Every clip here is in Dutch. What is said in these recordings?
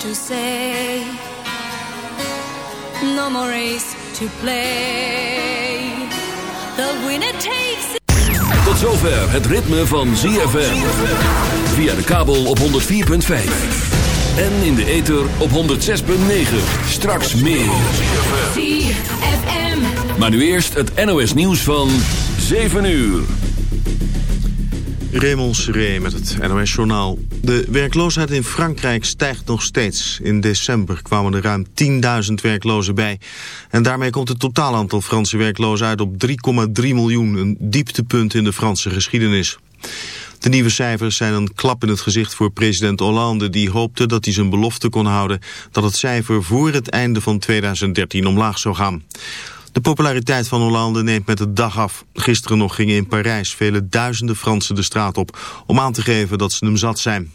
to say, no more race to play. The winner takes it. Tot zover het ritme van ZFM. Via de kabel op 104.5. En in de ether op 106.9. Straks meer. ZFM. Maar nu eerst het NOS nieuws van 7 uur. Raymond Seré met het NOS-journaal. De werkloosheid in Frankrijk stijgt nog steeds. In december kwamen er ruim 10.000 werklozen bij. En daarmee komt het totaal aantal Franse werklozen uit op 3,3 miljoen. Een dieptepunt in de Franse geschiedenis. De nieuwe cijfers zijn een klap in het gezicht voor president Hollande... die hoopte dat hij zijn belofte kon houden... dat het cijfer voor het einde van 2013 omlaag zou gaan. De populariteit van Hollande neemt met de dag af. Gisteren nog gingen in Parijs vele duizenden Fransen de straat op... om aan te geven dat ze hem zat zijn.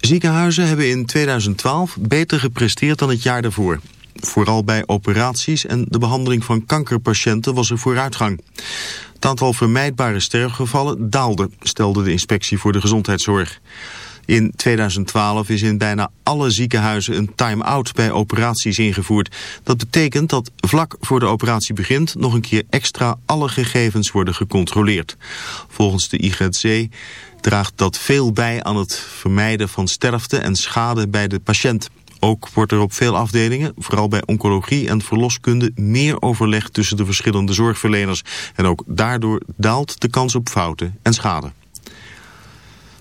Ziekenhuizen hebben in 2012 beter gepresteerd dan het jaar daarvoor. Vooral bij operaties en de behandeling van kankerpatiënten was er vooruitgang. Het aantal vermijdbare sterfgevallen daalde, stelde de inspectie voor de gezondheidszorg. In 2012 is in bijna alle ziekenhuizen een time-out bij operaties ingevoerd. Dat betekent dat vlak voor de operatie begint nog een keer extra alle gegevens worden gecontroleerd. Volgens de IGZ draagt dat veel bij aan het vermijden van sterfte en schade bij de patiënt. Ook wordt er op veel afdelingen, vooral bij oncologie en verloskunde, meer overleg tussen de verschillende zorgverleners. En ook daardoor daalt de kans op fouten en schade.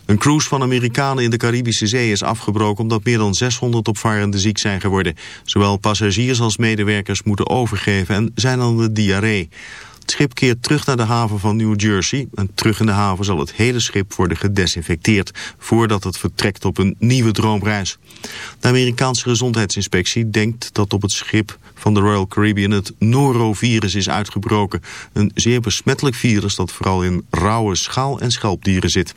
Een cruise van Amerikanen in de Caribische Zee is afgebroken omdat meer dan 600 opvarenden ziek zijn geworden. Zowel passagiers als medewerkers moeten overgeven en zijn aan de diarree. Het schip keert terug naar de haven van New Jersey en terug in de haven zal het hele schip worden gedesinfecteerd voordat het vertrekt op een nieuwe droomreis. De Amerikaanse gezondheidsinspectie denkt dat op het schip van de Royal Caribbean het norovirus is uitgebroken. Een zeer besmettelijk virus dat vooral in rauwe schaal- en schelpdieren zit.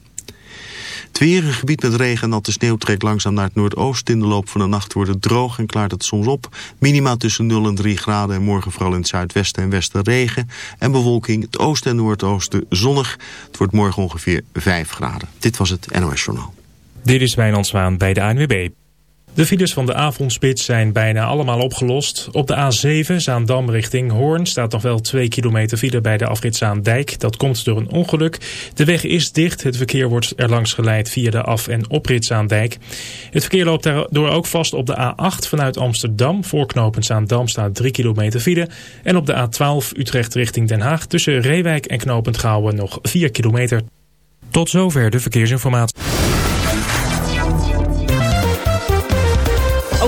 Het weer, een gebied met regen en natte sneeuw trekt langzaam naar het noordoosten. In de loop van de nacht wordt het droog en klaart het soms op. Minima tussen 0 en 3 graden en morgen vooral in het zuidwesten en westen regen. En bewolking, het oosten en noordoosten zonnig. Het wordt morgen ongeveer 5 graden. Dit was het NOS Journaal. Dit is Wijnand Zwaan bij de ANWB. De files van de avondspits zijn bijna allemaal opgelost. Op de A7 Zaandam richting Hoorn staat nog wel 2 kilometer file bij de afrit Zaandijk. Dat komt door een ongeluk. De weg is dicht. Het verkeer wordt er langs geleid via de af- en oprit Zaandijk. Het verkeer loopt daardoor ook vast op de A8 vanuit Amsterdam. Voorknopend Zaandam staat 3 kilometer file. En op de A12 Utrecht richting Den Haag tussen Reewijk en Knopend Gouwen nog 4 kilometer. Tot zover de verkeersinformatie.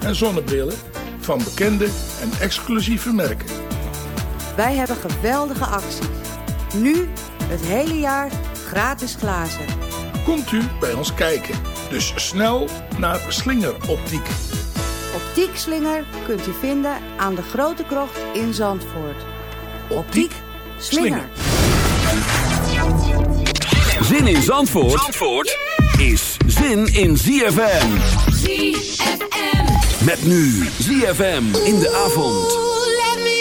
en zonnebrillen van bekende en exclusieve merken. Wij hebben geweldige acties. Nu het hele jaar gratis glazen. Komt u bij ons kijken. Dus snel naar Slinger Optiek. Optiek Slinger kunt u vinden aan de Grote Krocht in Zandvoort. Optiek Slinger. Zin in Zandvoort, Zandvoort is zin in ZFM. ZFM. Met nu ZFM in de avond. Let me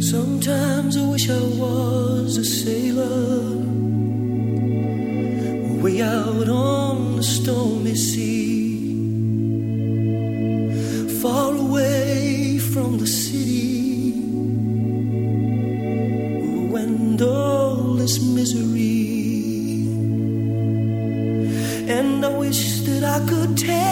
Sometimes I wish I was a sailor. Way out on the stormy sea far away from the city and all this misery. And I wish that I could tell.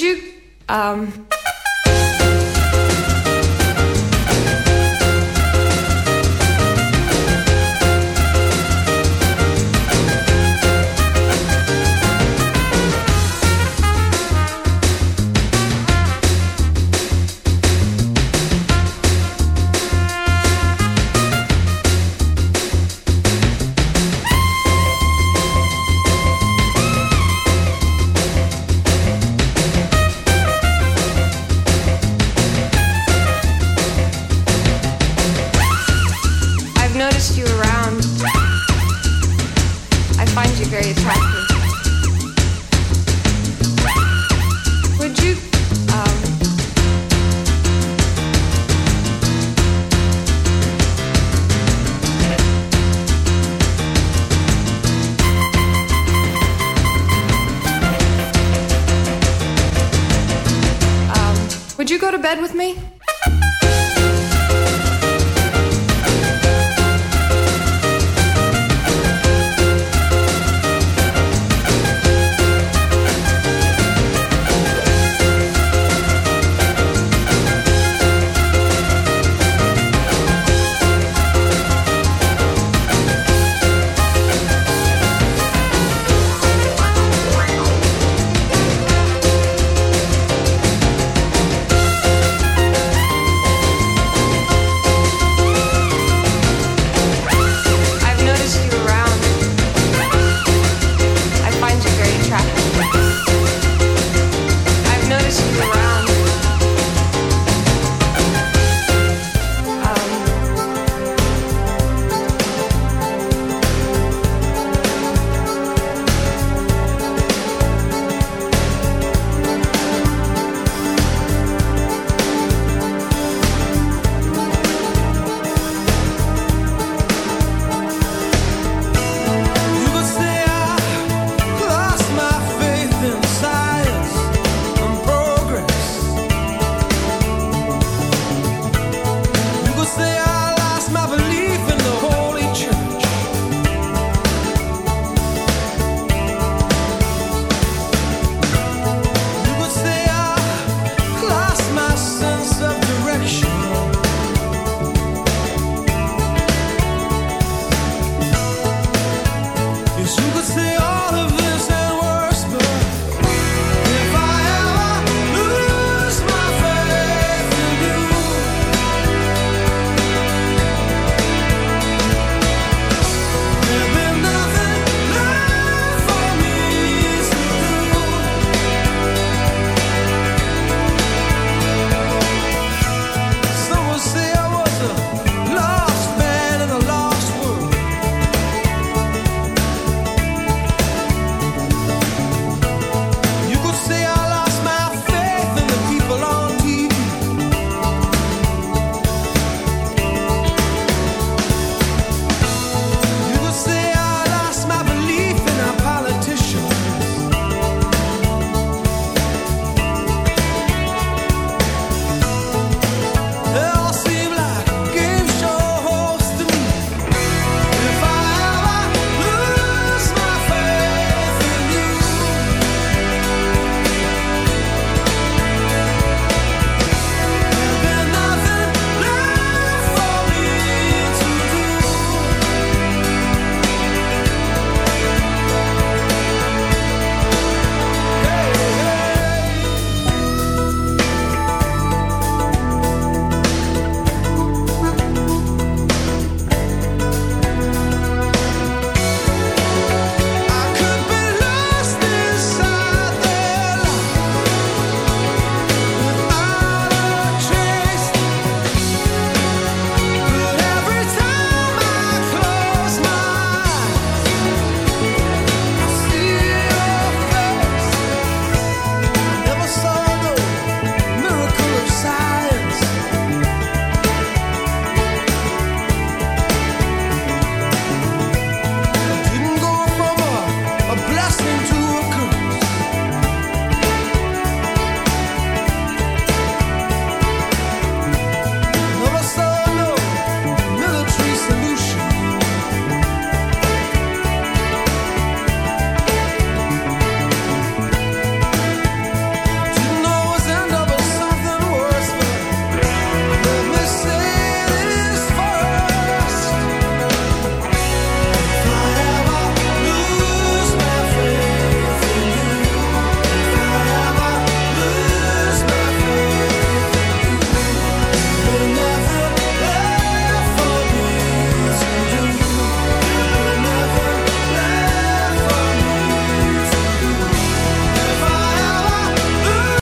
you, um,